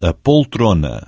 a poltrona.